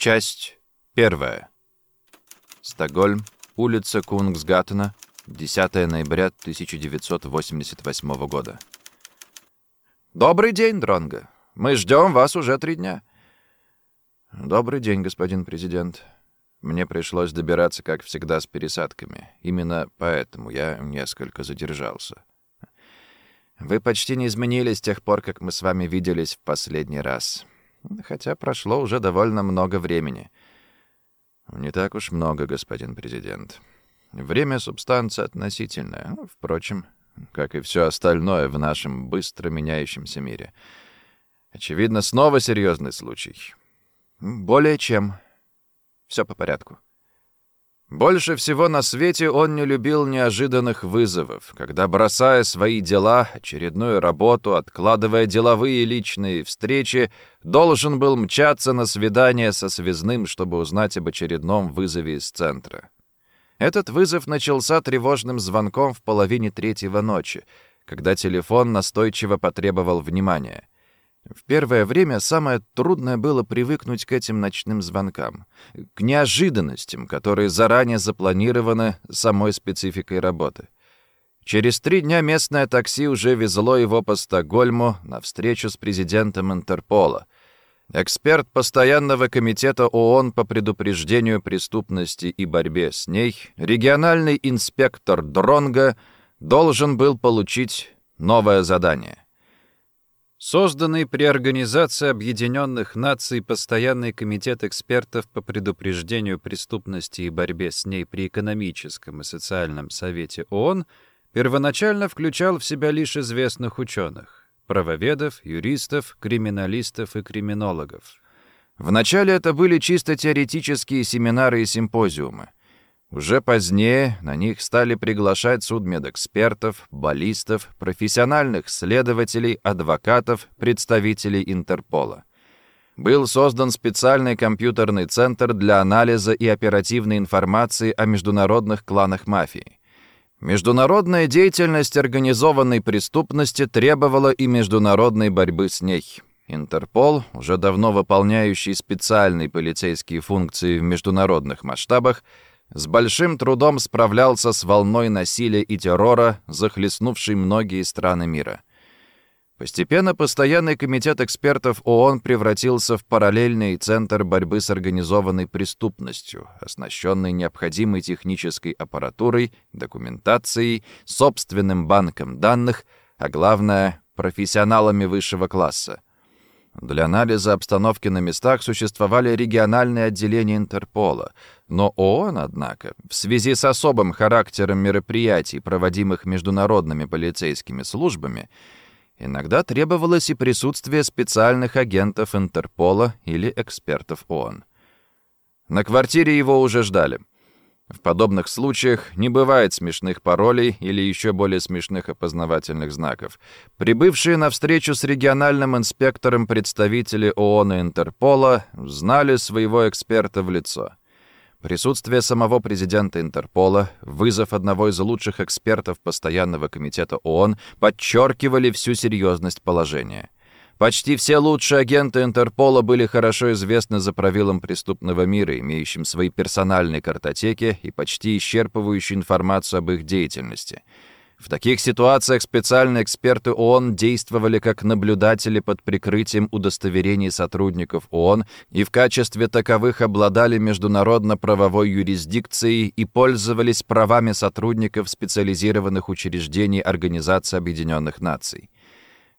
Часть первая. Стокгольм, улица Кунгсгаттена, 10 ноября 1988 года. «Добрый день, Дронго. Мы ждем вас уже три дня». «Добрый день, господин президент. Мне пришлось добираться, как всегда, с пересадками. Именно поэтому я несколько задержался. Вы почти не изменились с тех пор, как мы с вами виделись в последний раз. Хотя прошло уже довольно много времени». «Не так уж много, господин президент. Время — субстанция относительная. Впрочем, как и все остальное в нашем быстро меняющемся мире. Очевидно, снова серьезный случай. Более чем. Все по порядку. Больше всего на свете он не любил неожиданных вызовов, когда, бросая свои дела, очередную работу, откладывая деловые личные встречи, должен был мчаться на свидание со связным, чтобы узнать об очередном вызове из центра. Этот вызов начался тревожным звонком в половине третьего ночи, когда телефон настойчиво потребовал внимания. В первое время самое трудное было привыкнуть к этим ночным звонкам, к неожиданностям, которые заранее запланированы самой спецификой работы. Через три дня местное такси уже везло его по Стокгольму на встречу с президентом Интерпола — Эксперт Постоянного комитета ООН по предупреждению преступности и борьбе с ней, региональный инспектор Дронга, должен был получить новое задание. Созданный при Организации Объединенных Наций Постоянный комитет экспертов по предупреждению преступности и борьбе с ней при экономическом и социальном совете ООН первоначально включал в себя лишь известных ученых правоведов, юристов, криминалистов и криминологов. Вначале это были чисто теоретические семинары и симпозиумы. Уже позднее на них стали приглашать судмедэкспертов, баллистов, профессиональных следователей, адвокатов, представителей Интерпола. Был создан специальный компьютерный центр для анализа и оперативной информации о международных кланах мафии. Международная деятельность организованной преступности требовала и международной борьбы с ней. Интерпол, уже давно выполняющий специальные полицейские функции в международных масштабах, с большим трудом справлялся с волной насилия и террора, захлестнувшей многие страны мира. Постепенно постоянный комитет экспертов ООН превратился в параллельный центр борьбы с организованной преступностью, оснащенный необходимой технической аппаратурой, документацией, собственным банком данных, а главное — профессионалами высшего класса. Для анализа обстановки на местах существовали региональные отделения Интерпола, но ООН, однако, в связи с особым характером мероприятий, проводимых международными полицейскими службами, Иногда требовалось и присутствие специальных агентов Интерпола или экспертов ООН. На квартире его уже ждали. В подобных случаях не бывает смешных паролей или еще более смешных опознавательных знаков. Прибывшие на встречу с региональным инспектором представители ООН и Интерпола знали своего эксперта в лицо. Присутствие самого президента Интерпола, вызов одного из лучших экспертов Постоянного комитета ООН подчеркивали всю серьезность положения. Почти все лучшие агенты Интерпола были хорошо известны за правилом преступного мира, имеющим свои персональные картотеки и почти исчерпывающую информацию об их деятельности — в таких ситуациях специальные эксперты ООН действовали как наблюдатели под прикрытием удостоверений сотрудников ООН и в качестве таковых обладали международно-правовой юрисдикцией и пользовались правами сотрудников специализированных учреждений Организации Объединенных Наций.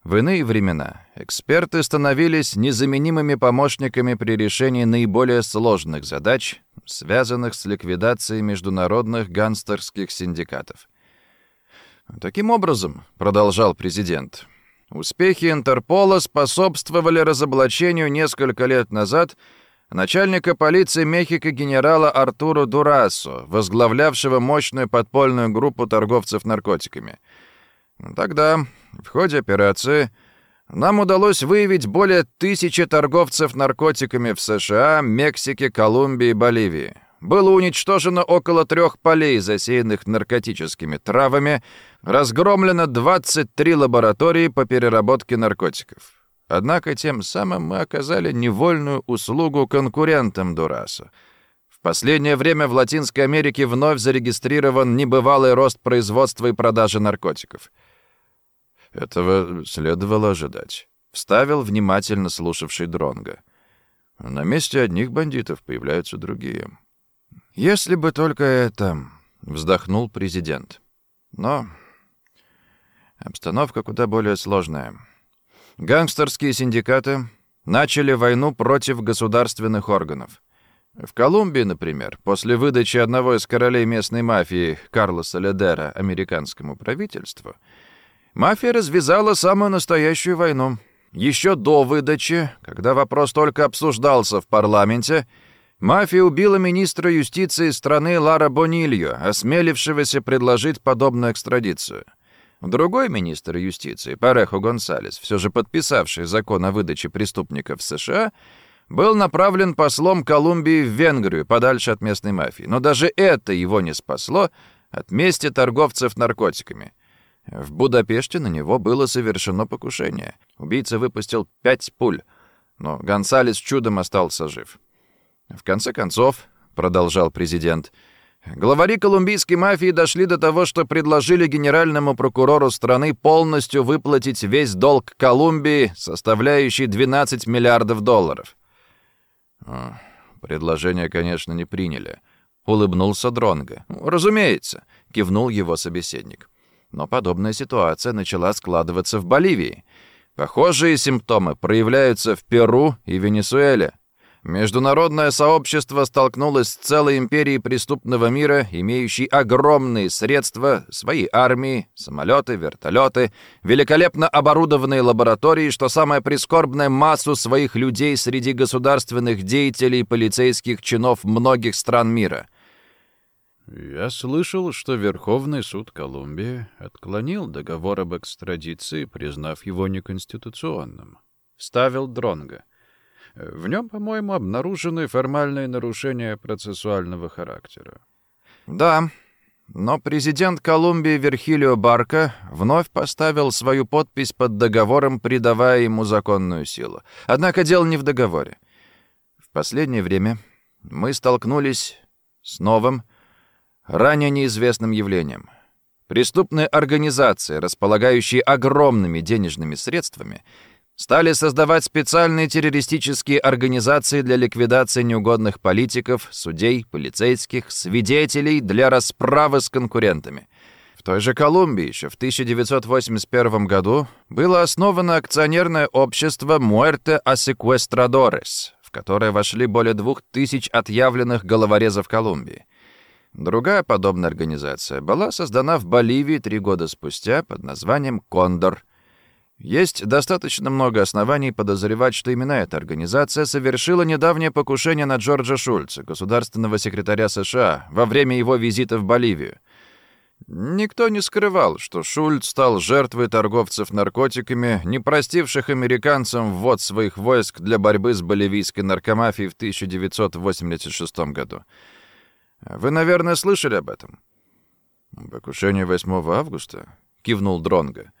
В иные времена эксперты становились незаменимыми помощниками при решении наиболее сложных задач, связанных с ликвидацией международных гангстерских синдикатов. Таким образом, продолжал президент, успехи Интерпола способствовали разоблачению несколько лет назад начальника полиции Мехико генерала Артура Дурасо, возглавлявшего мощную подпольную группу торговцев наркотиками. Тогда, в ходе операции, нам удалось выявить более тысячи торговцев наркотиками в США, Мексике, Колумбии и Боливии было уничтожено около трех полей, засеянных наркотическими травами, разгромлено 23 лаборатории по переработке наркотиков. Однако тем самым мы оказали невольную услугу конкурентам Дураса. В последнее время в Латинской Америке вновь зарегистрирован небывалый рост производства и продажи наркотиков. Этого следовало ожидать. Вставил внимательно слушавший Дронга. На месте одних бандитов появляются другие. «Если бы только это...» — вздохнул президент. «Но обстановка куда более сложная. Гангстерские синдикаты начали войну против государственных органов. В Колумбии, например, после выдачи одного из королей местной мафии, Карлоса Ледера, американскому правительству, мафия развязала самую настоящую войну. Еще до выдачи, когда вопрос только обсуждался в парламенте, Мафия убила министра юстиции страны Лара Бонильо, осмелившегося предложить подобную экстрадицию. Другой министр юстиции, Парехо Гонсалес, все же подписавший закон о выдаче преступников в США, был направлен послом Колумбии в Венгрию, подальше от местной мафии. Но даже это его не спасло от мести торговцев наркотиками. В Будапеште на него было совершено покушение. Убийца выпустил пять пуль, но Гонсалес чудом остался жив. В конце концов, продолжал президент, главари колумбийской мафии дошли до того, что предложили генеральному прокурору страны полностью выплатить весь долг Колумбии, составляющий 12 миллиардов долларов. Предложение, конечно, не приняли. Улыбнулся Дронго. «Разумеется», — кивнул его собеседник. Но подобная ситуация начала складываться в Боливии. Похожие симптомы проявляются в Перу и Венесуэле. Международное сообщество столкнулось с целой империей преступного мира, имеющей огромные средства, свои армии, самолеты, вертолеты, великолепно оборудованные лаборатории, что самое прискорбное, массу своих людей среди государственных деятелей и полицейских чинов многих стран мира. Я слышал, что Верховный суд Колумбии отклонил договор об экстрадиции, признав его неконституционным. Ставил Дронга. В нем, по-моему, обнаружены формальные нарушения процессуального характера. Да, но президент Колумбии Верхилио Барка вновь поставил свою подпись под договором, придавая ему законную силу. Однако дело не в договоре. В последнее время мы столкнулись с новым, ранее неизвестным явлением. Преступные организации, располагающие огромными денежными средствами — стали создавать специальные террористические организации для ликвидации неугодных политиков, судей, полицейских, свидетелей для расправы с конкурентами. В той же Колумбии еще в 1981 году было основано акционерное общество Muerte a в которое вошли более двух тысяч отъявленных головорезов Колумбии. Другая подобная организация была создана в Боливии три года спустя под названием «Кондор», есть достаточно много оснований подозревать, что именно эта организация совершила недавнее покушение на Джорджа Шульца, государственного секретаря США, во время его визита в Боливию. Никто не скрывал, что Шульц стал жертвой торговцев наркотиками, не простивших американцам ввод своих войск для борьбы с боливийской наркомафией в 1986 году. Вы, наверное, слышали об этом? «Покушение 8 августа?» — кивнул Дронго.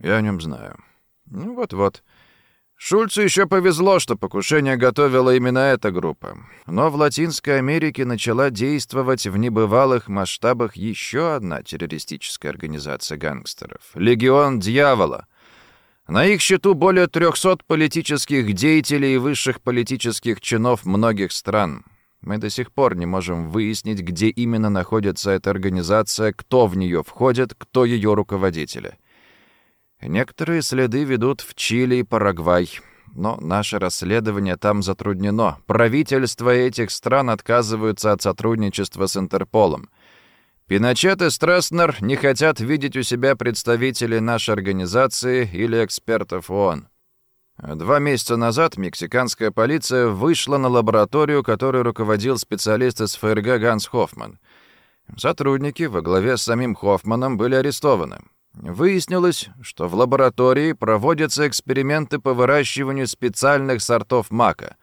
Я о нем знаю. Ну вот-вот. Шульцу еще повезло, что покушение готовила именно эта группа. Но в Латинской Америке начала действовать в небывалых масштабах еще одна террористическая организация гангстеров — «Легион Дьявола». На их счету более 300 политических деятелей и высших политических чинов многих стран. Мы до сих пор не можем выяснить, где именно находится эта организация, кто в нее входит, кто ее руководители — Некоторые следы ведут в Чили и Парагвай, но наше расследование там затруднено. Правительства этих стран отказываются от сотрудничества с Интерполом. Пиночет и Стресснер не хотят видеть у себя представителей нашей организации или экспертов ООН. Два месяца назад мексиканская полиция вышла на лабораторию, которой руководил специалист из ФРГ Ганс Хоффман. Сотрудники во главе с самим Хоффманом были арестованы. Выяснилось, что в лаборатории проводятся эксперименты по выращиванию специальных сортов мака.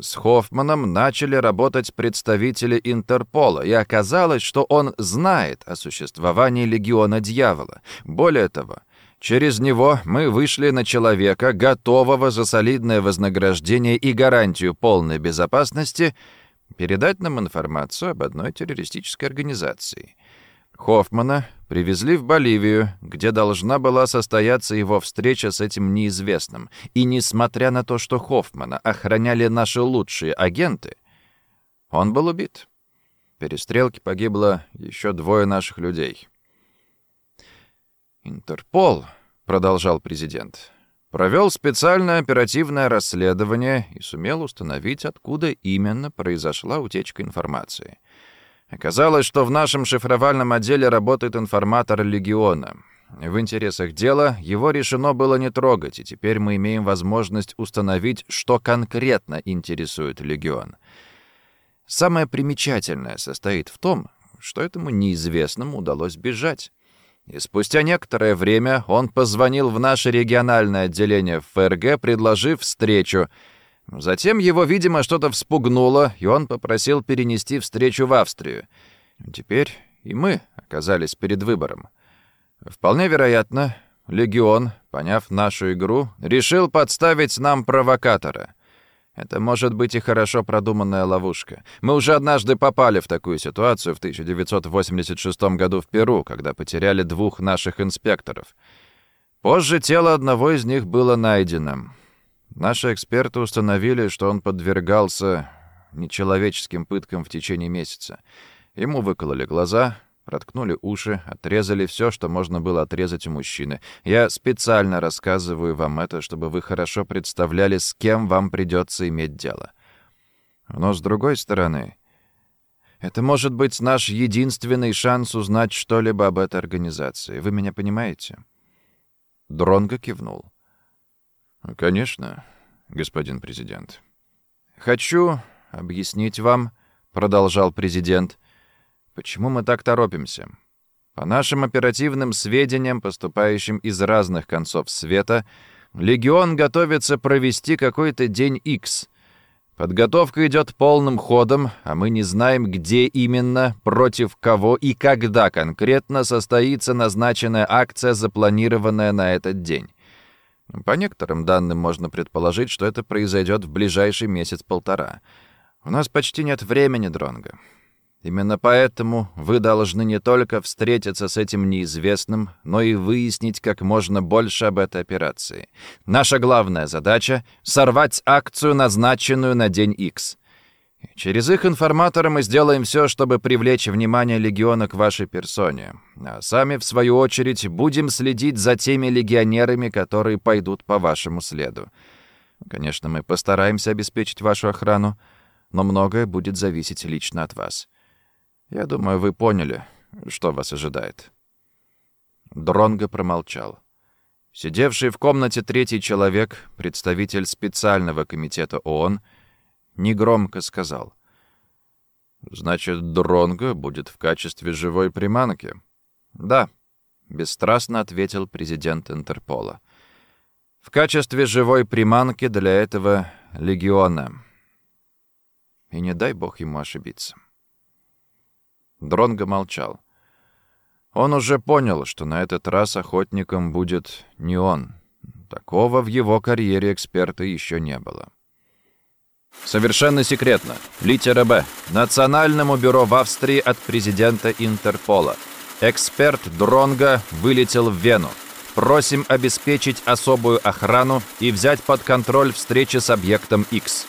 С Хоффманом начали работать представители Интерпола, и оказалось, что он знает о существовании Легиона Дьявола. Более того, Через него мы вышли на человека, готового за солидное вознаграждение и гарантию полной безопасности передать нам информацию об одной террористической организации. Хоффмана привезли в Боливию, где должна была состояться его встреча с этим неизвестным. И несмотря на то, что Хоффмана охраняли наши лучшие агенты, он был убит. В перестрелке погибло еще двое наших людей. «Интерпол», — продолжал президент, — провел специальное оперативное расследование и сумел установить, откуда именно произошла утечка информации. Оказалось, что в нашем шифровальном отделе работает информатор Легиона. В интересах дела его решено было не трогать, и теперь мы имеем возможность установить, что конкретно интересует Легион. Самое примечательное состоит в том, что этому неизвестному удалось бежать. И спустя некоторое время он позвонил в наше региональное отделение ФРГ, предложив встречу. Затем его, видимо, что-то вспугнуло, и он попросил перенести встречу в Австрию. Теперь и мы оказались перед выбором. Вполне вероятно, Легион, поняв нашу игру, решил подставить нам провокатора — это может быть и хорошо продуманная ловушка. Мы уже однажды попали в такую ситуацию в 1986 году в Перу, когда потеряли двух наших инспекторов. Позже тело одного из них было найдено. Наши эксперты установили, что он подвергался нечеловеческим пыткам в течение месяца. Ему выкололи глаза, проткнули уши, отрезали все, что можно было отрезать у мужчины. Я специально рассказываю вам это, чтобы вы хорошо представляли, с кем вам придется иметь дело. Но с другой стороны, это может быть наш единственный шанс узнать что-либо об этой организации. Вы меня понимаете?» Дронго кивнул. «Конечно, господин президент». «Хочу объяснить вам», — продолжал президент, — Почему мы так торопимся? По нашим оперативным сведениям, поступающим из разных концов света, Легион готовится провести какой-то день X. Подготовка идет полным ходом, а мы не знаем, где именно, против кого и когда конкретно состоится назначенная акция, запланированная на этот день. По некоторым данным можно предположить, что это произойдет в ближайший месяц-полтора. У нас почти нет времени, Дронго. Именно поэтому вы должны не только встретиться с этим неизвестным, но и выяснить как можно больше об этой операции. Наша главная задача — сорвать акцию, назначенную на день X. Через их информатора мы сделаем все, чтобы привлечь внимание легиона к вашей персоне. А сами, в свою очередь, будем следить за теми легионерами, которые пойдут по вашему следу. Конечно, мы постараемся обеспечить вашу охрану, но многое будет зависеть лично от вас. Я думаю, вы поняли, что вас ожидает». Дронго промолчал. Сидевший в комнате третий человек, представитель специального комитета ООН, негромко сказал. «Значит, Дронго будет в качестве живой приманки?» «Да», — бесстрастно ответил президент Интерпола. «В качестве живой приманки для этого легиона. И не дай бог ему ошибиться». Дронго молчал. Он уже понял, что на этот раз охотником будет не он. Такого в его карьере эксперта еще не было. Совершенно секретно. Литера «Б». Национальному бюро в Австрии от президента Интерпола. Эксперт Дронга вылетел в Вену. Просим обеспечить особую охрану и взять под контроль встречи с объектом X.